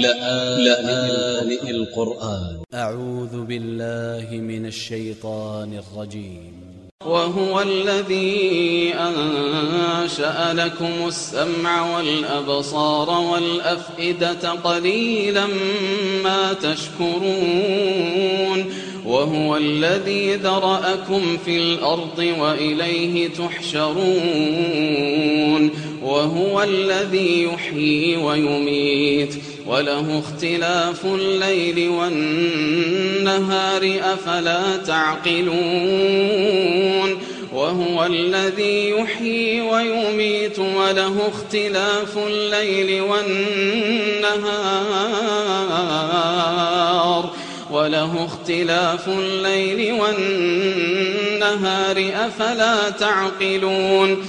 لآن القرآن. أ ع و ذ ب ا ل ل ه من ا ل ش ي ط ا ن ا ل ج ي م وهو الذي أنشأ لكم السمع والأبصار والأفئدة قليلا ما تشكرون. وهو الذي ذرأكم في الأرض وإليه تحشرون. وهو الذي يحيي ويميت. وله اختلاف الليل والنهار أفلا تعقلون؟ وهو الذي يحيي ويميت وله اختلاف الليل والنهار. وله اختلاف الليل والنهار أفلا تعقلون؟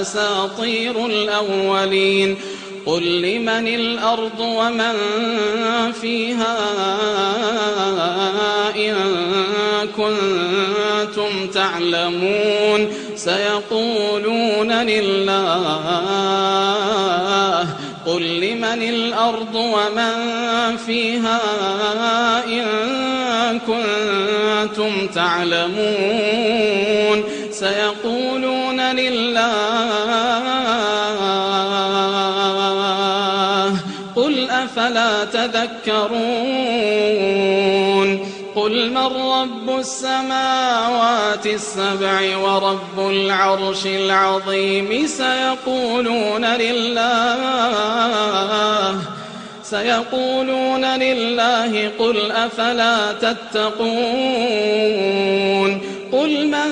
أساطير الأولين قل لمن الأرض ومن فيها إن كنتم تعلمون سيقولون لله قل لمن الأرض ومن فيها إن كنتم تعلمون سيقولون لله قل أفلا تذكرون قل من رب السماوات السبع ورب العرش العظيم سيقولون لله سيقولون لله قل أفلا تتقون قل من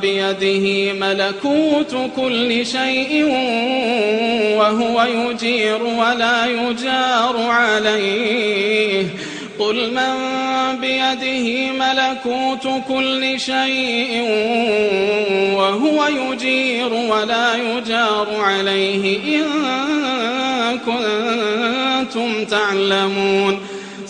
بيده ملكوت كل شيء وهو يجير ولا يجار عليه. قل من بيده ملكوت كل شيء وهو يجير ولا يجار عليه إن كنتم تعلمون.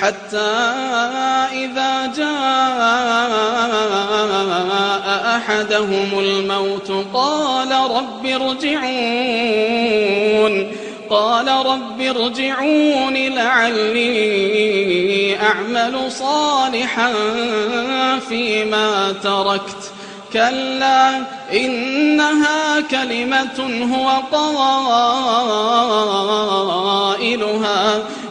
حتى إذا جاء أحدهم الموت قال رب ارجعون قال رب ارجعون لعلي أعمل صالحا فيما تركت. كلا إنها كلمة هو قائلها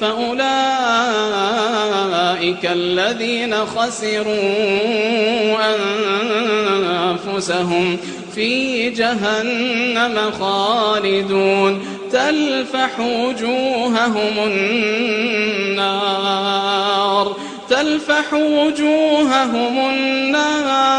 فأولئك الذين خسروا أنفسهم في جهنم خالدون. تلفح وجوههم النار. تلفح وجوههم النار.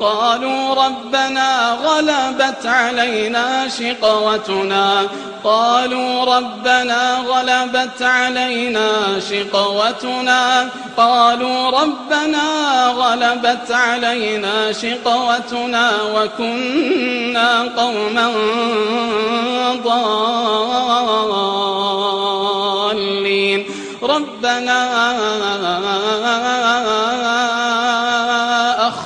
قالوا ربنا غلبت علينا شقوتنا. قالوا ربنا غلبت علينا شقوتنا. قالوا ربنا غلبت علينا شقوتنا وكنا قوما ضالين. ربنا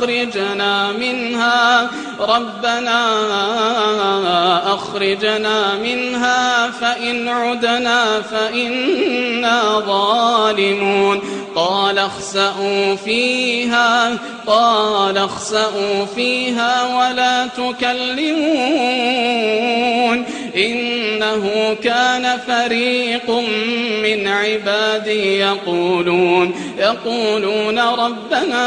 أخرجنا منها. ربنا أخرجنا منها فإن عدنا فإنا ظالمون. قال اخسأوا فيها قال اخسأوا فيها ولا تكلمون. إنه كان فريق من عبادي يقولون يقولون ربنا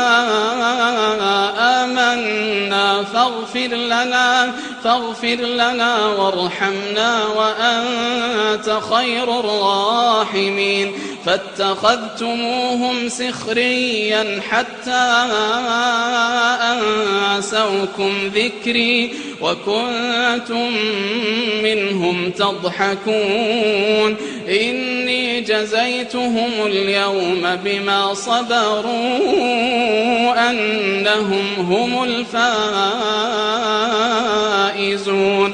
آمنا فاغفر لنا فاغفر لنا وارحمنا وأنت خير الراحمين. فاتخذتموهم سخريا حتى أنسوكم ذكري وكنتم منهم تضحكون. إني جزيتهم اليوم بما صبروا أنهم هم الفائزون.